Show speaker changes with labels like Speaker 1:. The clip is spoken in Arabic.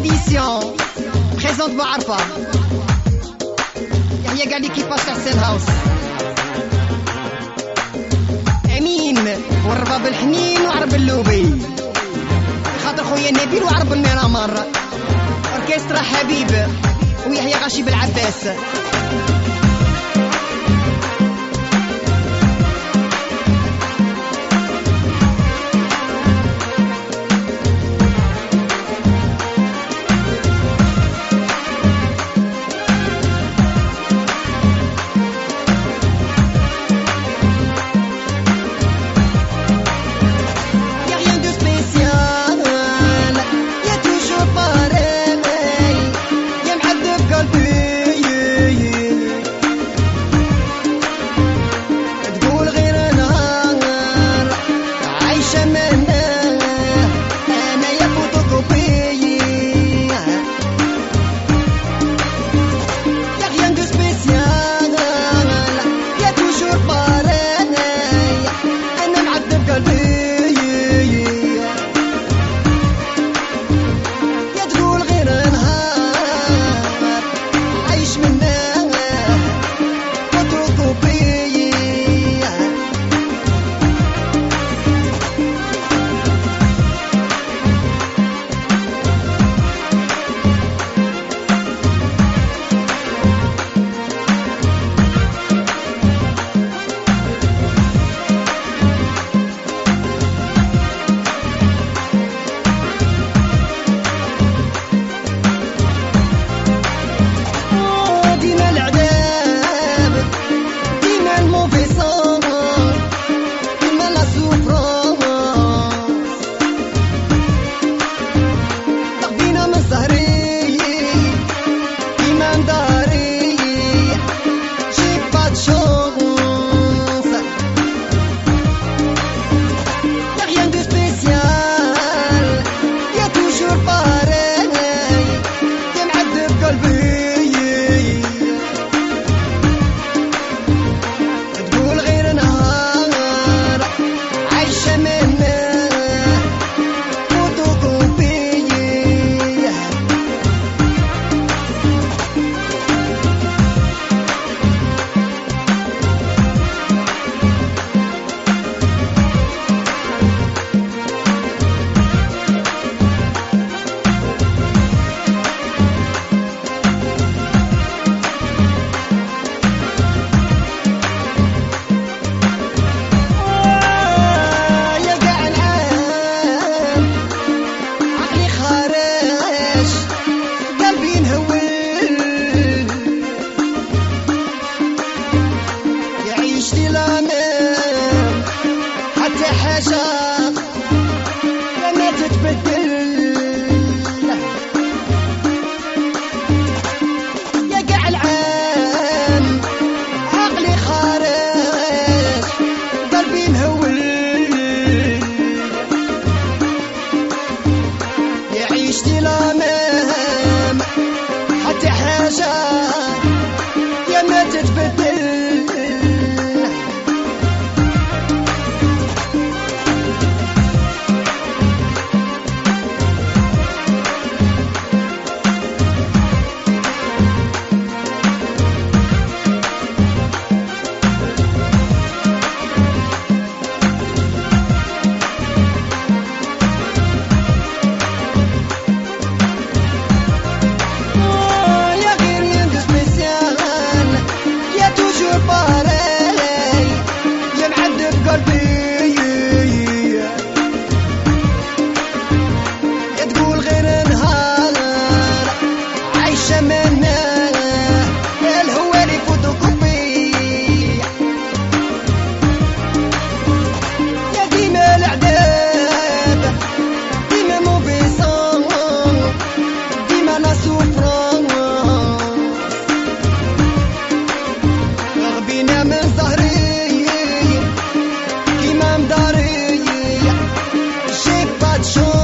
Speaker 1: édition. Présente بعرفة يحيى قاعد كيفاش حسين هاوس امين والرباب الحنين وعرب اللوبي خاطر خويا نبيل وعرب الميرامر اوركسترا حبيب ويحيى غاشي بالعباس yeah yeah العشاق لما تتبدل يقع العين عقلي خارج قلبي مهول. يعيش دلامام حتى حاجة. يا ما تتبدل show.